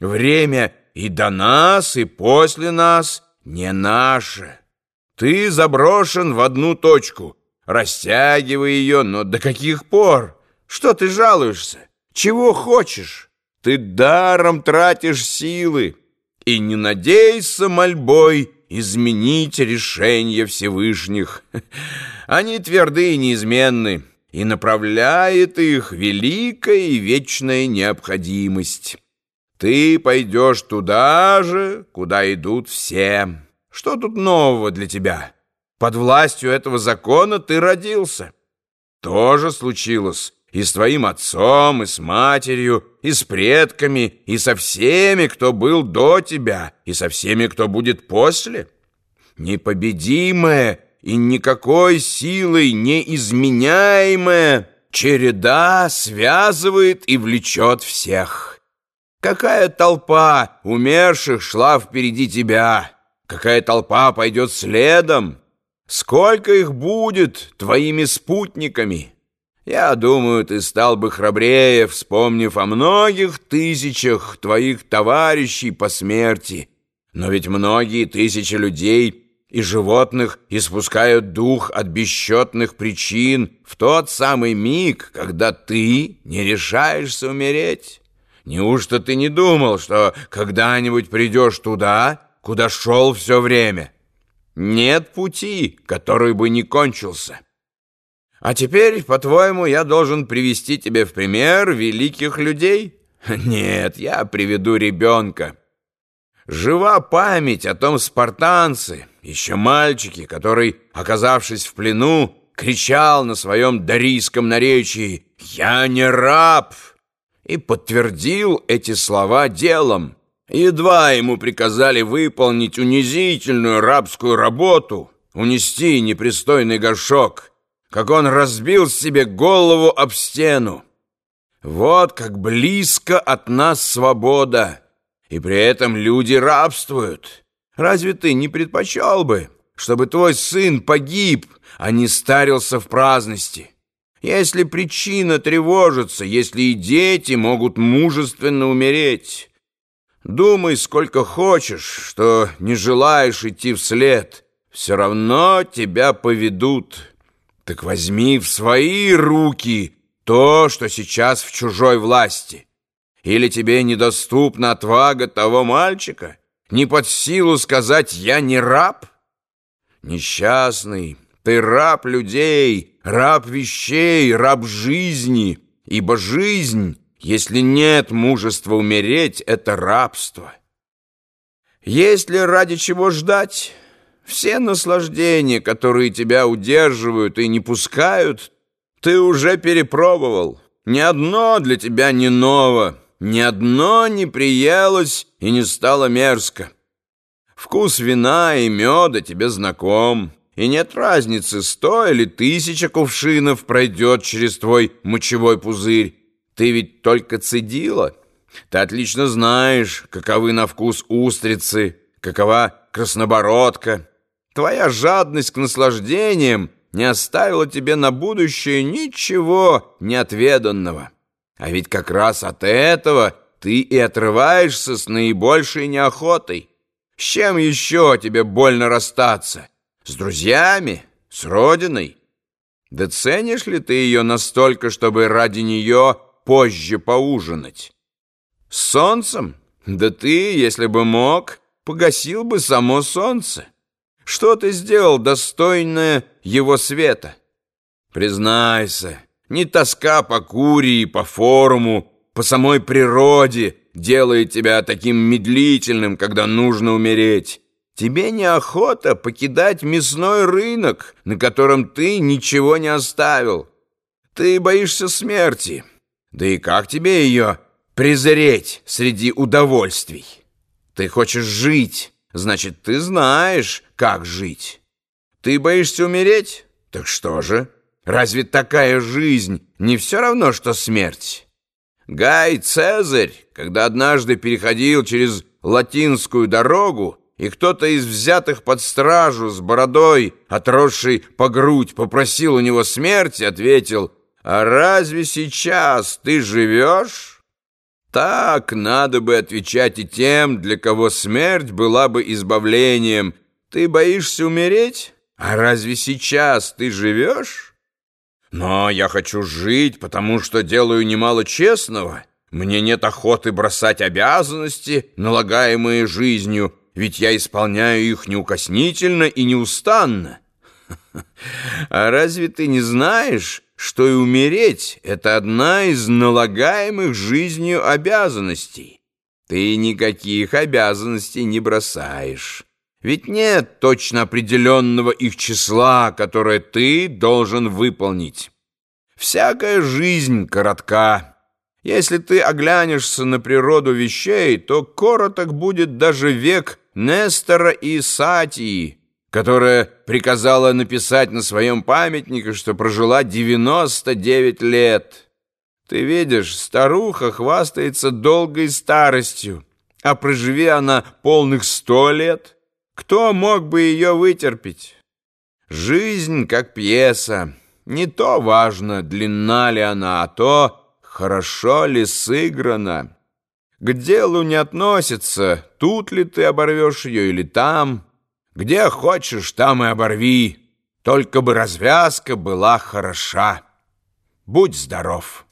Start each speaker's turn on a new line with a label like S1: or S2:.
S1: Время и до нас, и после нас не наше. Ты заброшен в одну точку. Растягивай ее, но до каких пор? Что ты жалуешься? Чего хочешь? Ты даром тратишь силы. И не надейся мольбой изменить решение Всевышних. Они тверды и неизменны, и направляет их великая и вечная необходимость. Ты пойдешь туда же, куда идут все. Что тут нового для тебя? Под властью этого закона ты родился. То же случилось и с твоим отцом, и с матерью, и с предками, и со всеми, кто был до тебя, и со всеми, кто будет после. Непобедимая и никакой силой неизменяемая череда связывает и влечет всех. Какая толпа умерших шла впереди тебя, какая толпа пойдет следом, сколько их будет твоими спутниками. Я думаю, ты стал бы храбрее, вспомнив о многих тысячах твоих товарищей по смерти. Но ведь многие тысячи людей и животных испускают дух от бесчетных причин в тот самый миг, когда ты не решаешься умереть. Неужто ты не думал, что когда-нибудь придешь туда, куда шел все время? Нет пути, который бы не кончился. А теперь, по-твоему, я должен привести тебе в пример великих людей? Нет, я приведу ребенка. Жива память о том спартанце, еще мальчике, который, оказавшись в плену, кричал на своем дарийском наречии «Я не раб!» И подтвердил эти слова делом. Едва ему приказали выполнить унизительную рабскую работу, унести непристойный горшок, как он разбил себе голову об стену. Вот как близко от нас свобода, и при этом люди рабствуют. Разве ты не предпочел бы, чтобы твой сын погиб, а не старился в праздности? Если причина тревожится, если и дети могут мужественно умереть, думай сколько хочешь, что не желаешь идти вслед, все равно тебя поведут. Так возьми в свои руки то, что сейчас в чужой власти. Или тебе недоступна отвага того мальчика? Не под силу сказать «я не раб»? Несчастный, ты раб людей, раб вещей, раб жизни, ибо жизнь, если нет мужества умереть, это рабство. Есть ли ради чего ждать? Все наслаждения, которые тебя удерживают и не пускают, ты уже перепробовал. Ни одно для тебя не ново. Ни одно не приелось и не стало мерзко. Вкус вина и меда тебе знаком, и нет разницы, сто или тысяча кувшинов пройдет через твой мочевой пузырь. Ты ведь только цедила. Ты отлично знаешь, каковы на вкус устрицы, какова краснобородка. Твоя жадность к наслаждениям не оставила тебе на будущее ничего неотведанного. А ведь как раз от этого ты и отрываешься с наибольшей неохотой. С чем еще тебе больно расстаться? С друзьями? С родиной? Да ценишь ли ты ее настолько, чтобы ради нее позже поужинать? С солнцем? Да ты, если бы мог, погасил бы само солнце. Что ты сделал достойное его света? Признайся, не тоска по Курии, по форуму, по самой природе делает тебя таким медлительным, когда нужно умереть. Тебе неохота покидать мясной рынок, на котором ты ничего не оставил. Ты боишься смерти. Да и как тебе ее презреть среди удовольствий? Ты хочешь жить, значит, ты знаешь, как жить. Ты боишься умереть? Так что же? Разве такая жизнь не все равно, что смерть? Гай Цезарь, когда однажды переходил через латинскую дорогу, и кто-то из взятых под стражу с бородой, отросший по грудь, попросил у него смерти, ответил, «А разве сейчас ты живешь?» Так надо бы отвечать и тем, для кого смерть была бы избавлением. Ты боишься умереть? А разве сейчас ты живешь? Но я хочу жить, потому что делаю немало честного. Мне нет охоты бросать обязанности, налагаемые жизнью, ведь я исполняю их неукоснительно и неустанно. А разве ты не знаешь, что и умереть — это одна из налагаемых жизнью обязанностей? Ты никаких обязанностей не бросаешь. Ведь нет точно определенного их числа, которое ты должен выполнить. Всякая жизнь коротка. Если ты оглянешься на природу вещей, то короток будет даже век Нестора и Сатии, которая приказала написать на своем памятнике, что прожила 99 лет. Ты видишь, старуха хвастается долгой старостью, а проживи она полных сто лет, кто мог бы ее вытерпеть? Жизнь как пьеса. Не то важно, длинна ли она, а то, хорошо ли сыграна. К делу не относится, тут ли ты оборвешь ее или там. Где хочешь, там и оборви. Только бы развязка была хороша. Будь здоров.